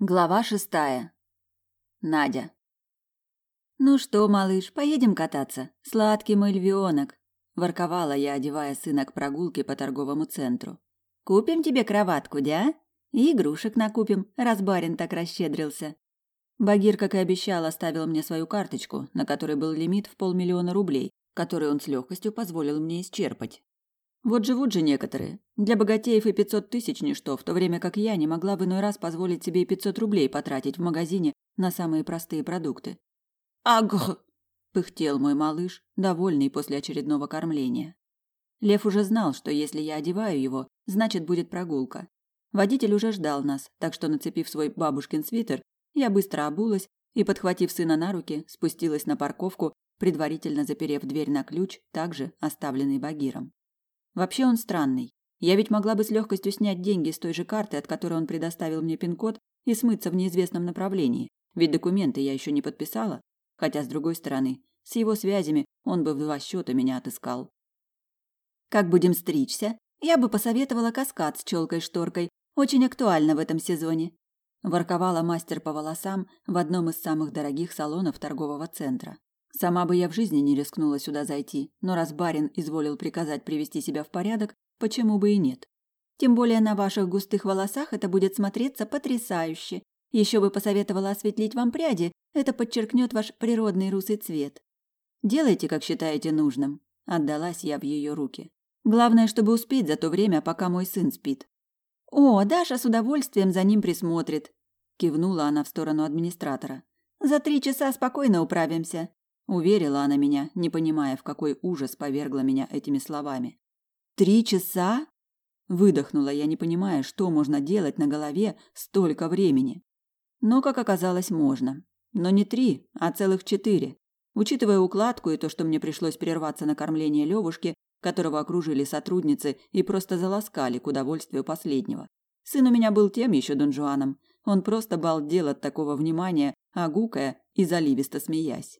Глава шестая. Надя. Ну что, малыш, поедем кататься? Сладкий мой львенок, ворковала я, одевая сына к прогулке по торговому центру. Купим тебе кроватку, да? И игрушек накупим, раз барин так расщедрился. Багир, как и обещал, оставил мне свою карточку, на которой был лимит в полмиллиона рублей, который он с легкостью позволил мне исчерпать. Вот живут же некоторые. Для богатеев и пятьсот тысяч ничто, в то время как я не могла в иной раз позволить себе и пятьсот рублей потратить в магазине на самые простые продукты. «Агх!» – пыхтел мой малыш, довольный после очередного кормления. Лев уже знал, что если я одеваю его, значит будет прогулка. Водитель уже ждал нас, так что, нацепив свой бабушкин свитер, я быстро обулась и, подхватив сына на руки, спустилась на парковку, предварительно заперев дверь на ключ, также оставленный Багиром. Вообще он странный. Я ведь могла бы с легкостью снять деньги с той же карты, от которой он предоставил мне пин-код, и смыться в неизвестном направлении. Ведь документы я еще не подписала. Хотя, с другой стороны, с его связями он бы в два счета меня отыскал. Как будем стричься? Я бы посоветовала каскад с челкой-шторкой. Очень актуально в этом сезоне. Ворковала мастер по волосам в одном из самых дорогих салонов торгового центра. Сама бы я в жизни не рискнула сюда зайти, но раз барин изволил приказать привести себя в порядок, почему бы и нет? Тем более на ваших густых волосах это будет смотреться потрясающе. Еще бы посоветовала осветлить вам пряди, это подчеркнет ваш природный русый цвет. Делайте, как считаете нужным. Отдалась я в ее руки. Главное, чтобы успеть за то время, пока мой сын спит. О, Даша с удовольствием за ним присмотрит. Кивнула она в сторону администратора. За три часа спокойно управимся. Уверила она меня, не понимая, в какой ужас повергла меня этими словами. «Три часа?» Выдохнула я, не понимая, что можно делать на голове столько времени. Но, как оказалось, можно. Но не три, а целых четыре. Учитывая укладку и то, что мне пришлось прерваться на кормление Левушки, которого окружили сотрудницы и просто заласкали к удовольствию последнего. Сын у меня был тем еще донжуаном. Он просто балдел от такого внимания, огукая и заливисто смеясь.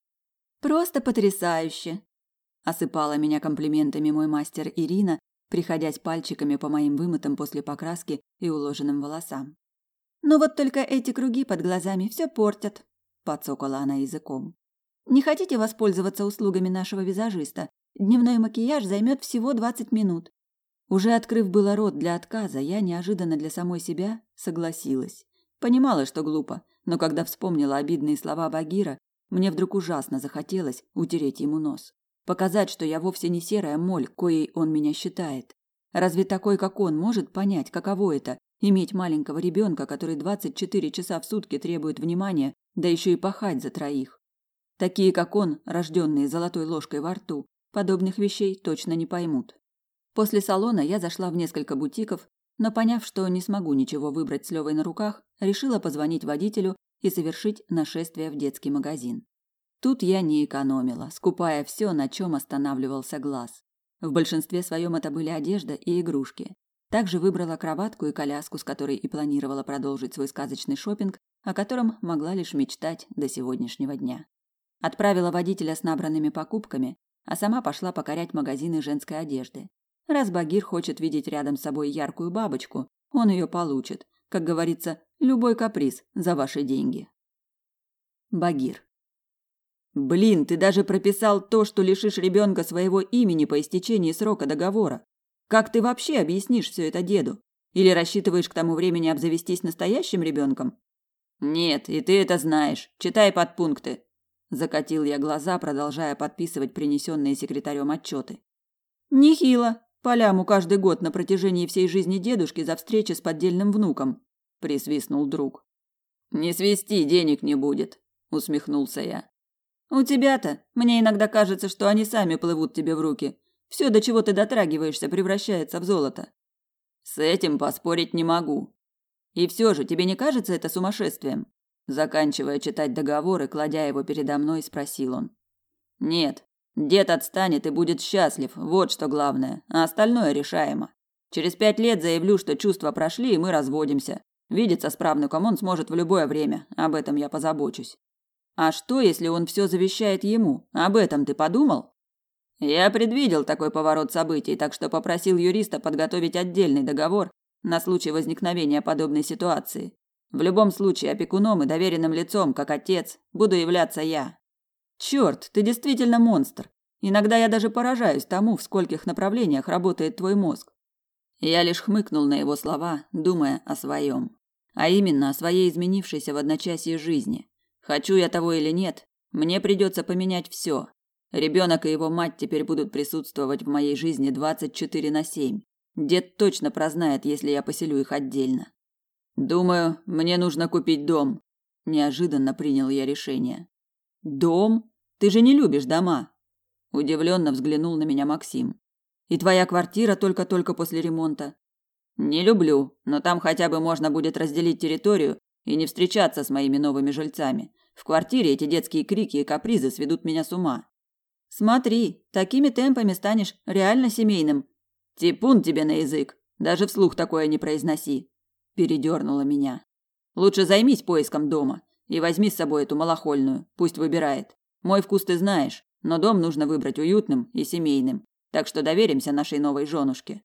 Просто потрясающе, осыпала меня комплиментами мой мастер Ирина, приходясь пальчиками по моим вымытым после покраски и уложенным волосам. Но вот только эти круги под глазами все портят, подсокала она языком. Не хотите воспользоваться услугами нашего визажиста? Дневной макияж займет всего двадцать минут. Уже открыв было рот для отказа, я неожиданно для самой себя согласилась. Понимала, что глупо, но когда вспомнила обидные слова Багира, мне вдруг ужасно захотелось утереть ему нос. Показать, что я вовсе не серая моль, коей он меня считает. Разве такой, как он, может понять, каково это – иметь маленького ребенка, который 24 часа в сутки требует внимания, да еще и пахать за троих? Такие, как он, рожденные золотой ложкой во рту, подобных вещей точно не поймут. После салона я зашла в несколько бутиков, но поняв, что не смогу ничего выбрать с Левой на руках, решила позвонить водителю и совершить нашествие в детский магазин. Тут я не экономила, скупая все, на чем останавливался глаз. В большинстве своем это были одежда и игрушки. Также выбрала кроватку и коляску, с которой и планировала продолжить свой сказочный шопинг, о котором могла лишь мечтать до сегодняшнего дня. Отправила водителя с набранными покупками, а сама пошла покорять магазины женской одежды. Раз Багир хочет видеть рядом с собой яркую бабочку, он ее получит, как говорится, любой каприз за ваши деньги. Багир. Блин, ты даже прописал то, что лишишь ребенка своего имени по истечении срока договора. Как ты вообще объяснишь все это деду? Или рассчитываешь к тому времени обзавестись настоящим ребенком? Нет, и ты это знаешь. Читай подпункты. Закатил я глаза, продолжая подписывать принесенные секретарем отчеты. Нехило. Поляму каждый год на протяжении всей жизни дедушки за встречи с поддельным внуком, присвистнул друг. Не свисти, денег не будет, усмехнулся я. У тебя-то, мне иногда кажется, что они сами плывут тебе в руки. Все, до чего ты дотрагиваешься, превращается в золото. С этим поспорить не могу. И все же, тебе не кажется это сумасшествием? Заканчивая читать договор и кладя его передо мной, спросил он. Нет, Дед отстанет и будет счастлив, вот что главное, а остальное решаемо. Через пять лет заявлю, что чувства прошли, и мы разводимся. Видеться с правнуком он сможет в любое время, об этом я позабочусь. А что, если он все завещает ему? Об этом ты подумал? Я предвидел такой поворот событий, так что попросил юриста подготовить отдельный договор на случай возникновения подобной ситуации. В любом случае, опекуном и доверенным лицом, как отец, буду являться я. Черт, ты действительно монстр. Иногда я даже поражаюсь тому, в скольких направлениях работает твой мозг. Я лишь хмыкнул на его слова, думая о своем. А именно о своей изменившейся в одночасье жизни. Хочу я того или нет, мне придется поменять все. Ребенок и его мать теперь будут присутствовать в моей жизни 24 на 7. Дед точно прознает, если я поселю их отдельно. Думаю, мне нужно купить дом. Неожиданно принял я решение. Дом? Ты же не любишь дома. Удивленно взглянул на меня Максим. И твоя квартира только-только после ремонта. Не люблю, но там хотя бы можно будет разделить территорию и не встречаться с моими новыми жильцами. В квартире эти детские крики и капризы сведут меня с ума. Смотри, такими темпами станешь реально семейным. Типун тебе на язык. Даже вслух такое не произноси. Передернула меня. Лучше займись поиском дома и возьми с собой эту малохольную, пусть выбирает. Мой вкус ты знаешь, но дом нужно выбрать уютным и семейным. Так что доверимся нашей новой женушке.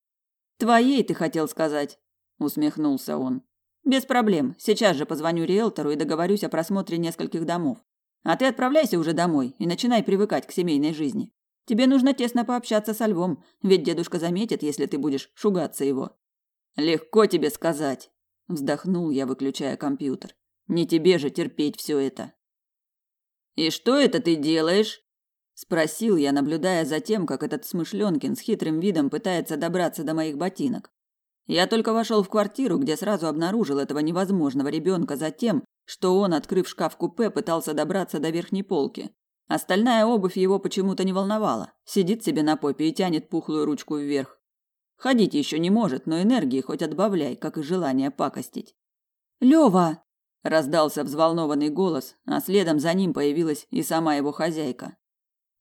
Твоей ты хотел сказать, усмехнулся он. Без проблем. Сейчас же позвоню риэлтору и договорюсь о просмотре нескольких домов. А ты отправляйся уже домой и начинай привыкать к семейной жизни. Тебе нужно тесно пообщаться со львом, ведь дедушка заметит, если ты будешь шугаться его. Легко тебе сказать, вздохнул я, выключая компьютер. Не тебе же терпеть все это. И что это ты делаешь? спросил я, наблюдая за тем, как этот смышленкин с хитрым видом пытается добраться до моих ботинок. Я только вошел в квартиру, где сразу обнаружил этого невозможного ребенка за тем, что он, открыв шкаф купе, пытался добраться до верхней полки. Остальная обувь его почему-то не волновала. Сидит себе на попе и тянет пухлую ручку вверх. Ходить еще не может, но энергии хоть отбавляй, как и желание пакостить. Лева! Раздался взволнованный голос, а следом за ним появилась и сама его хозяйка.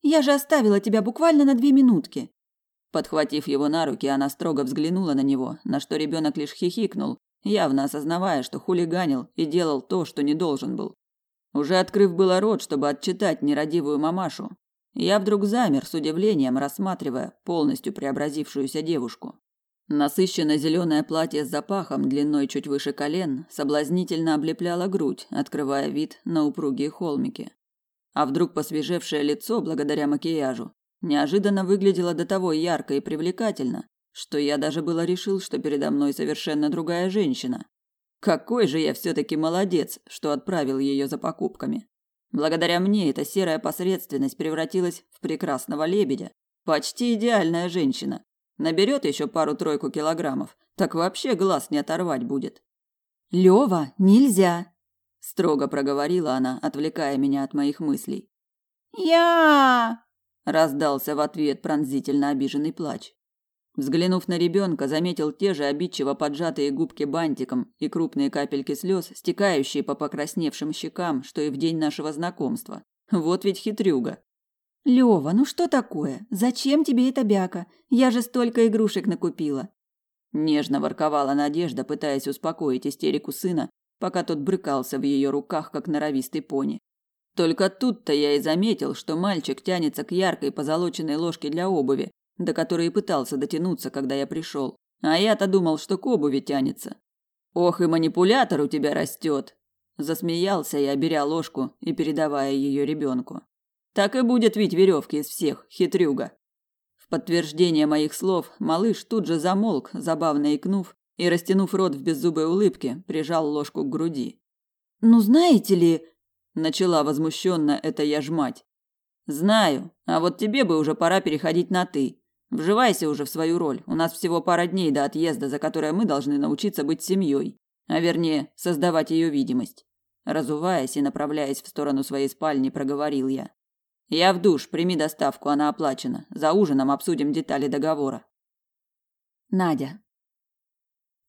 Я же оставила тебя буквально на две минутки. Подхватив его на руки, она строго взглянула на него, на что ребенок лишь хихикнул, явно осознавая, что хулиганил и делал то, что не должен был. Уже открыв было рот, чтобы отчитать нерадивую мамашу, я вдруг замер с удивлением, рассматривая полностью преобразившуюся девушку. Насыщенно зеленое платье с запахом длиной чуть выше колен соблазнительно облепляло грудь, открывая вид на упругие холмики. А вдруг посвежевшее лицо, благодаря макияжу, неожиданно выглядело до того ярко и привлекательно, что я даже было решил, что передо мной совершенно другая женщина. Какой же я все-таки молодец, что отправил ее за покупками. Благодаря мне эта серая посредственность превратилась в прекрасного лебедя. Почти идеальная женщина. Наберет еще пару-тройку килограммов, так вообще глаз не оторвать будет. Лева, нельзя, строго проговорила она, отвлекая меня от моих мыслей. Я раздался в ответ пронзительно обиженный плач. Взглянув на ребенка, заметил те же обидчиво поджатые губки бантиком и крупные капельки слез, стекающие по покрасневшим щекам, что и в день нашего знакомства. Вот ведь хитрюга. Лёва, ну что такое? Зачем тебе эта бяка? Я же столько игрушек накупила. Нежно ворковала Надежда, пытаясь успокоить истерику сына, пока тот брыкался в ее руках, как норовистый пони. Только тут-то я и заметил, что мальчик тянется к яркой позолоченной ложке для обуви, до которой и пытался дотянуться, когда я пришел. А я-то думал, что к обуви тянется. Ох, и манипулятор у тебя растет! Засмеялся я, беря ложку и передавая ее ребенку. Так и будет ведь веревки из всех, хитрюга. В подтверждение моих слов малыш тут же замолк, забавно икнув, и, растянув рот в беззубой улыбке, прижал ложку к груди. «Ну, знаете ли...» – начала возмущенно это я ж мать. «Знаю, а вот тебе бы уже пора переходить на «ты». Вживайся уже в свою роль. У нас всего пара дней до отъезда, за которое мы должны научиться быть семьей, а вернее, создавать ее видимость. Разуваясь и направляясь в сторону своей спальни, проговорил я. Я в душ, прими доставку, она оплачена. За ужином обсудим детали договора. Надя.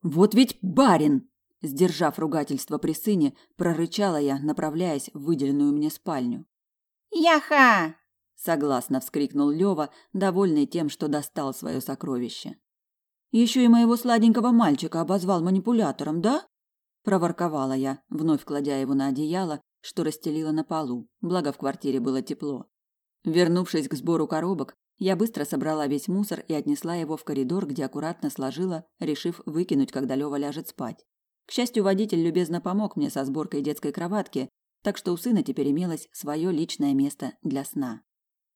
Вот ведь барин, сдержав ругательство при сыне, прорычала я, направляясь в выделенную мне спальню. Яха! согласно вскрикнул Лёва, довольный тем, что достал свое сокровище. Еще и моего сладенького мальчика обозвал манипулятором, да? проворковала я, вновь кладя его на одеяло, что расстелила на полу. Благо в квартире было тепло. Вернувшись к сбору коробок, я быстро собрала весь мусор и отнесла его в коридор, где аккуратно сложила, решив выкинуть, когда Лёва ляжет спать. К счастью, водитель любезно помог мне со сборкой детской кроватки, так что у сына теперь имелось свое личное место для сна.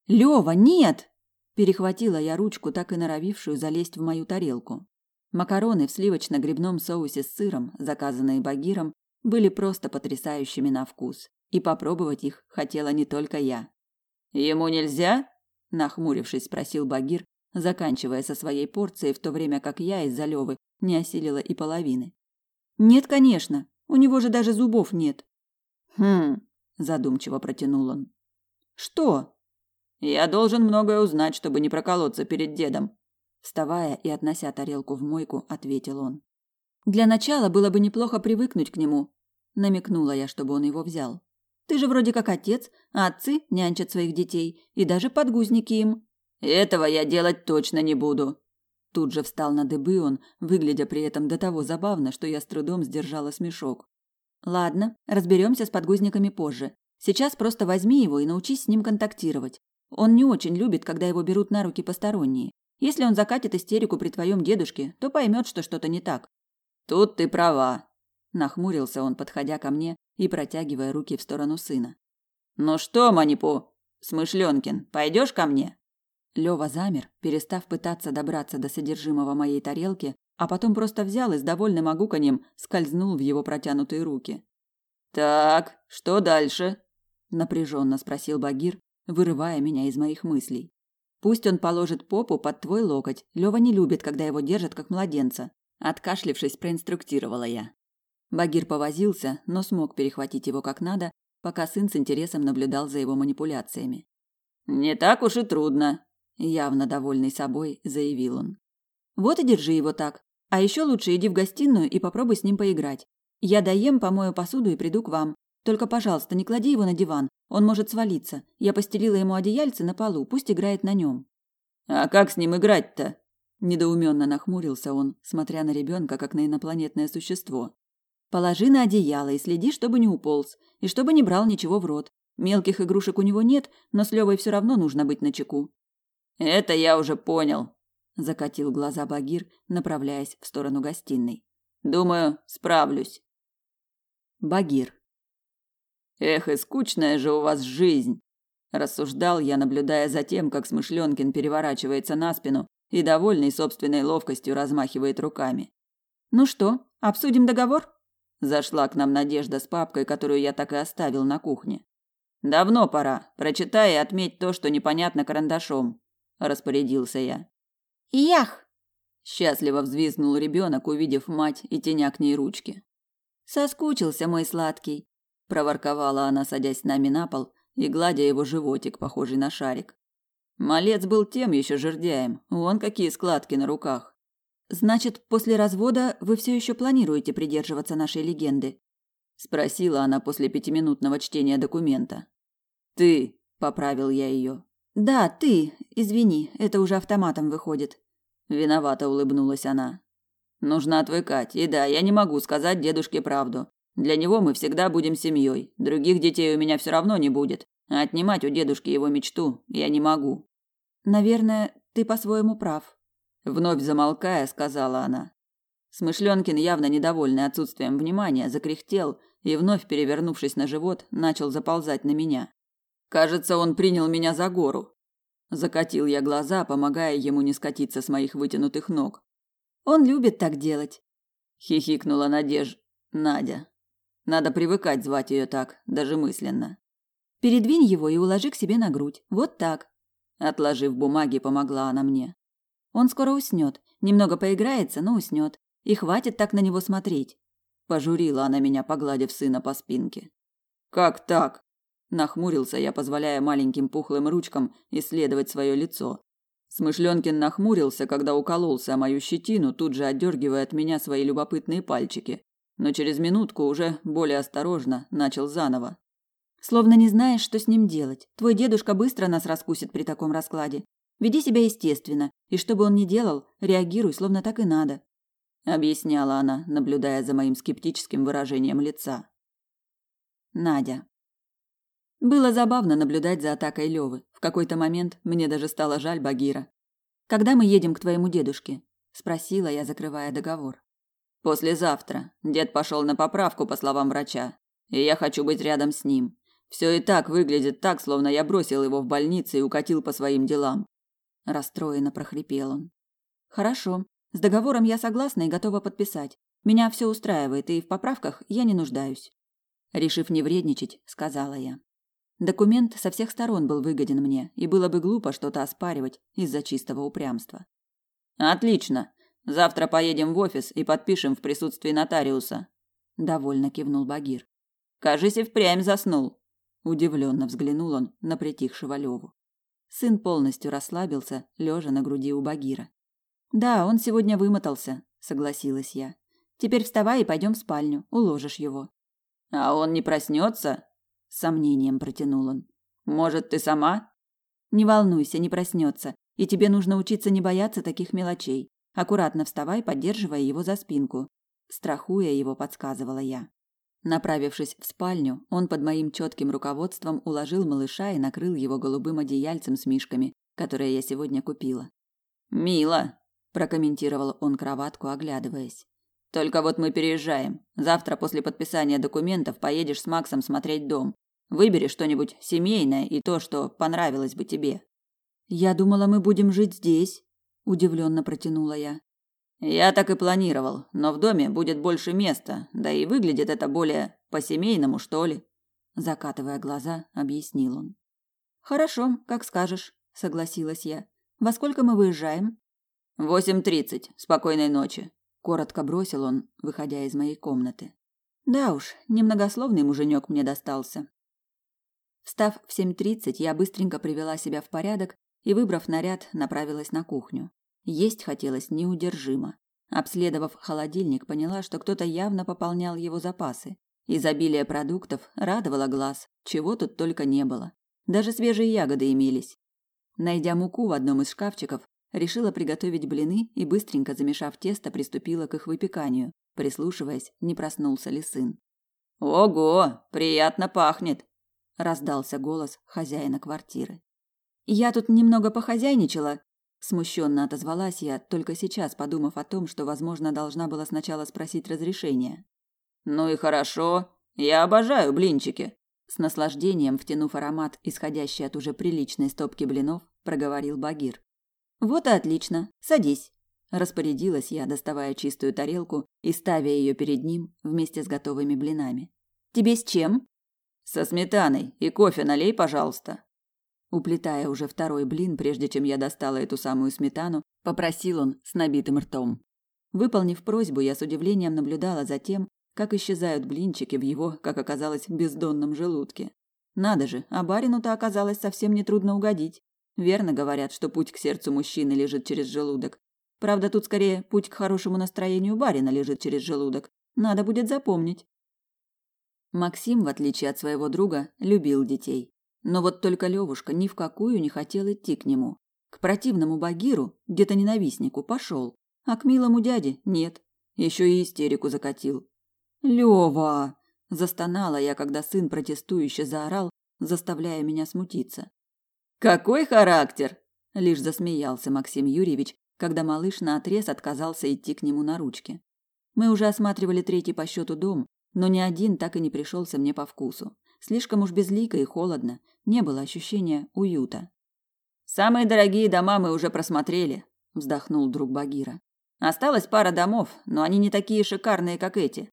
«Лёва, нет!» Перехватила я ручку, так и норовившую залезть в мою тарелку. Макароны в сливочно-грибном соусе с сыром, заказанные Багиром, были просто потрясающими на вкус, и попробовать их хотела не только я. «Ему нельзя?» – нахмурившись, спросил Багир, заканчивая со своей порцией, в то время как я из-за Лёвы не осилила и половины. «Нет, конечно. У него же даже зубов нет». «Хм», – задумчиво протянул он. «Что?» «Я должен многое узнать, чтобы не проколоться перед дедом», вставая и относя тарелку в мойку, ответил он. Для начала было бы неплохо привыкнуть к нему, намекнула я, чтобы он его взял. Ты же вроде как отец, а отцы нянчат своих детей и даже подгузники им. Этого я делать точно не буду. Тут же встал на дыбы он, выглядя при этом до того забавно, что я с трудом сдержала смешок. Ладно, разберемся с подгузниками позже. Сейчас просто возьми его и научись с ним контактировать. Он не очень любит, когда его берут на руки посторонние. Если он закатит истерику при твоем дедушке, то поймет, что что-то не так. Тут ты права, нахмурился он, подходя ко мне и протягивая руки в сторону сына. Ну что, Манипу, Смышленкин, пойдешь ко мне? Лёва замер, перестав пытаться добраться до содержимого моей тарелки, а потом просто взял и с довольным огуканьем скользнул в его протянутые руки. Так, что дальше? напряженно спросил Багир, вырывая меня из моих мыслей. Пусть он положит попу под твой локоть. Лёва не любит, когда его держат как младенца, откашлившись, проинструктировала я. Багир повозился, но смог перехватить его как надо, пока сын с интересом наблюдал за его манипуляциями. Не так уж и трудно, явно довольный собой, заявил он. Вот и держи его так. А еще лучше иди в гостиную и попробуй с ним поиграть. Я доем, помою посуду и приду к вам. Только, пожалуйста, не клади его на диван. Он может свалиться. Я постелила ему одеяльце на полу, пусть играет на нем. А как с ним играть-то? Недоуменно нахмурился он, смотря на ребенка как на инопланетное существо. Положи на одеяло и следи, чтобы не уполз, и чтобы не брал ничего в рот. Мелких игрушек у него нет, но с Левой все равно нужно быть начеку. Это я уже понял, закатил глаза Багир, направляясь в сторону гостиной. Думаю, справлюсь. Багир. Эх, и скучная же у вас жизнь, рассуждал я, наблюдая за тем, как Смышленкин переворачивается на спину и довольный собственной ловкостью размахивает руками. Ну что, обсудим договор? Зашла к нам Надежда с папкой, которую я так и оставил на кухне. Давно пора. Прочитай и отметь то, что непонятно карандашом, распорядился я. Ях! Счастливо взвизгнул ребенок, увидев мать и теня к ней ручки. Соскучился мой сладкий проворковала она, садясь с нами на пол и гладя его животик, похожий на шарик. Малец был тем еще жердяем. Вон какие складки на руках. Значит, после развода вы все еще планируете придерживаться нашей легенды? спросила она после пятиминутного чтения документа. Ты, поправил я ее. Да, ты. Извини, это уже автоматом выходит. Виновато улыбнулась она. Нужно отвыкать. И да, я не могу сказать дедушке правду. Для него мы всегда будем семьей. Других детей у меня все равно не будет. А отнимать у дедушки его мечту я не могу. Наверное, ты по-своему прав. Вновь замолкая, сказала она. Смышленкин, явно недовольный отсутствием внимания, закряхтел и, вновь перевернувшись на живот, начал заползать на меня. Кажется, он принял меня за гору. Закатил я глаза, помогая ему не скатиться с моих вытянутых ног. Он любит так делать. Хихикнула Надежда. Надя. Надо привыкать звать ее так, даже мысленно. Передвинь его и уложи к себе на грудь. Вот так. Отложив бумаги, помогла она мне. Он скоро уснет. Немного поиграется, но уснет. И хватит так на него смотреть. Пожурила она меня, погладив сына по спинке. Как так? Нахмурился я, позволяя маленьким пухлым ручкам исследовать свое лицо. Смышленкин нахмурился, когда укололся о мою щетину, тут же отдергивая от меня свои любопытные пальчики но через минутку уже более осторожно начал заново. Словно не знаешь, что с ним делать. Твой дедушка быстро нас раскусит при таком раскладе. Веди себя естественно, и что бы он ни делал, реагируй, словно так и надо, объясняла она, наблюдая за моим скептическим выражением лица. Надя. Было забавно наблюдать за атакой Лёвы. В какой-то момент мне даже стало жаль Багира. Когда мы едем к твоему дедушке? спросила я, закрывая договор. Послезавтра. Дед пошел на поправку, по словам врача. И я хочу быть рядом с ним. Все и так выглядит так, словно я бросил его в больнице и укатил по своим делам. Расстроенно прохрипел он. Хорошо. С договором я согласна и готова подписать. Меня все устраивает, и в поправках я не нуждаюсь. Решив не вредничать, сказала я. Документ со всех сторон был выгоден мне, и было бы глупо что-то оспаривать из-за чистого упрямства. Отлично. Завтра поедем в офис и подпишем в присутствии нотариуса. Довольно кивнул Багир. Кажись, и впрямь заснул. Удивленно взглянул он на притихшего Леву. Сын полностью расслабился, лежа на груди у Багира. Да, он сегодня вымотался, согласилась я. Теперь вставай и пойдем в спальню, уложишь его. А он не проснется? С сомнением протянул он. Может, ты сама? Не волнуйся, не проснется. И тебе нужно учиться не бояться таких мелочей. Аккуратно вставай, поддерживая его за спинку. Страхуя его, подсказывала я. Направившись в спальню, он под моим четким руководством уложил малыша и накрыл его голубым одеяльцем с мишками, которое я сегодня купила. «Мило», – прокомментировал он кроватку, оглядываясь. Только вот мы переезжаем. Завтра после подписания документов поедешь с Максом смотреть дом. Выбери что-нибудь семейное и то, что понравилось бы тебе. Я думала, мы будем жить здесь, удивленно протянула я. Я так и планировал, но в доме будет больше места, да и выглядит это более по-семейному, что ли, закатывая глаза, объяснил он. Хорошо, как скажешь, согласилась я. Во сколько мы выезжаем? Восемь тридцать. Спокойной ночи коротко бросил он, выходя из моей комнаты. Да уж, немногословный муженек мне достался. Встав в 7:30, я быстренько привела себя в порядок и, выбрав наряд, направилась на кухню. Есть хотелось неудержимо. Обследовав холодильник, поняла, что кто-то явно пополнял его запасы. Изобилие продуктов радовало глаз, чего тут только не было. Даже свежие ягоды имелись. Найдя муку в одном из шкафчиков, Решила приготовить блины и быстренько замешав тесто, приступила к их выпеканию, прислушиваясь, не проснулся ли сын. Ого, приятно пахнет, раздался голос хозяина квартиры. Я тут немного похозяйничала, смущенно отозвалась я, только сейчас подумав о том, что, возможно, должна была сначала спросить разрешения. Ну и хорошо, я обожаю блинчики. С наслаждением втянув аромат, исходящий от уже приличной стопки блинов, проговорил Багир. Вот и отлично. Садись, распорядилась я, доставая чистую тарелку и ставя ее перед ним вместе с готовыми блинами. Тебе с чем? Со сметаной и кофе налей, пожалуйста. Уплетая уже второй блин, прежде чем я достала эту самую сметану, попросил он с набитым ртом. Выполнив просьбу, я с удивлением наблюдала за тем, как исчезают блинчики в его, как оказалось, бездонном желудке. Надо же, а барину-то оказалось совсем нетрудно угодить. Верно говорят, что путь к сердцу мужчины лежит через желудок. Правда, тут скорее путь к хорошему настроению барина лежит через желудок. Надо будет запомнить. Максим, в отличие от своего друга, любил детей. Но вот только Левушка ни в какую не хотел идти к нему. К противному Багиру, где-то ненавистнику, пошел, а к милому дяде нет. Еще и истерику закатил. Лева! Застонала я, когда сын протестующе заорал, заставляя меня смутиться. Какой характер? Лишь засмеялся Максим Юрьевич, когда малыш наотрез отказался идти к нему на ручки. Мы уже осматривали третий по счету дом, но ни один так и не пришелся мне по вкусу. Слишком уж безлико и холодно, не было ощущения уюта. Самые дорогие дома мы уже просмотрели, вздохнул друг Багира. Осталась пара домов, но они не такие шикарные, как эти.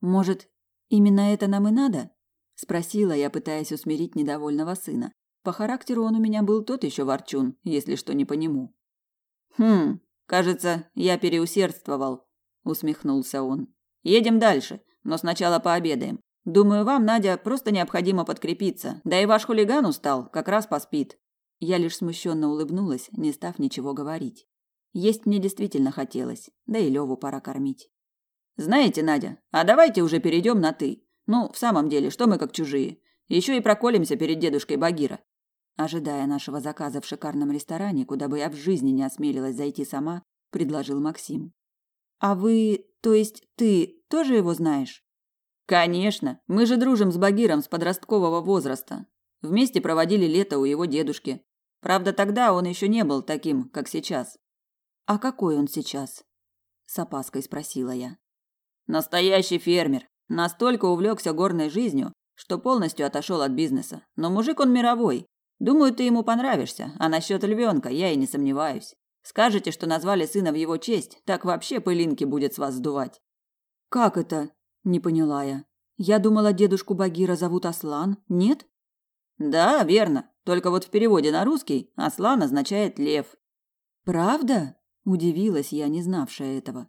Может, именно это нам и надо? спросила я, пытаясь усмирить недовольного сына. По характеру он у меня был тот еще ворчун, если что не по нему. Хм, кажется, я переусердствовал, усмехнулся он. Едем дальше, но сначала пообедаем. Думаю, вам, Надя, просто необходимо подкрепиться. Да и ваш хулиган устал, как раз поспит. Я лишь смущенно улыбнулась, не став ничего говорить. Есть мне действительно хотелось, да и Леву пора кормить. Знаете, Надя, а давайте уже перейдем на ты. Ну, в самом деле, что мы как чужие? Еще и проколемся перед дедушкой Багира. Ожидая нашего заказа в шикарном ресторане, куда бы я в жизни не осмелилась зайти сама, предложил Максим. А вы, то есть ты тоже его знаешь? Конечно, мы же дружим с Багиром с подросткового возраста. Вместе проводили лето у его дедушки. Правда, тогда он еще не был таким, как сейчас. А какой он сейчас? С опаской спросила я. Настоящий фермер. Настолько увлекся горной жизнью, что полностью отошел от бизнеса. Но мужик он мировой. Думаю, ты ему понравишься. А насчет львенка я и не сомневаюсь. Скажете, что назвали сына в его честь, так вообще пылинки будет с вас сдувать. Как это? Не поняла я. Я думала, дедушку Багира зовут Аслан. Нет? Да, верно. Только вот в переводе на русский Аслан означает лев. Правда? Удивилась я, не знавшая этого.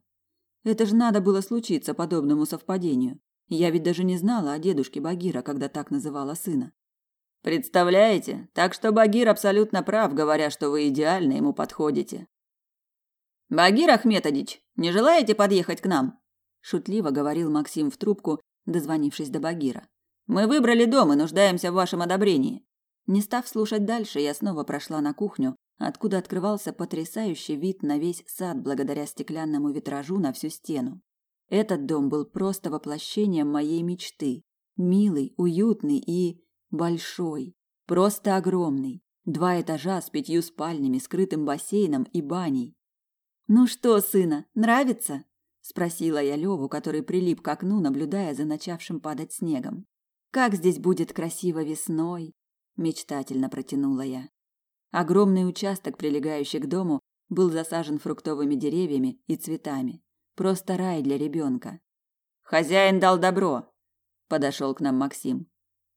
Это же надо было случиться подобному совпадению. Я ведь даже не знала о дедушке Багира, когда так называла сына. Представляете? Так что Багир абсолютно прав, говоря, что вы идеально ему подходите. Багир Ахметович, не желаете подъехать к нам? Шутливо говорил Максим в трубку, дозвонившись до Багира. Мы выбрали дом и нуждаемся в вашем одобрении. Не став слушать дальше, я снова прошла на кухню, откуда открывался потрясающий вид на весь сад благодаря стеклянному витражу на всю стену. Этот дом был просто воплощением моей мечты. Милый, уютный и большой, просто огромный. Два этажа с пятью спальнями, скрытым бассейном и баней. Ну что, сына, нравится? Спросила я Леву, который прилип к окну, наблюдая за начавшим падать снегом. Как здесь будет красиво весной, мечтательно протянула я. Огромный участок, прилегающий к дому, был засажен фруктовыми деревьями и цветами. Просто рай для ребенка. Хозяин дал добро. Подошел к нам Максим.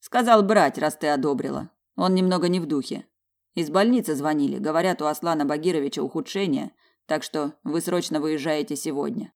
Сказал брать, раз ты одобрила. Он немного не в духе. Из больницы звонили, говорят, у Аслана Багировича ухудшение, так что вы срочно выезжаете сегодня.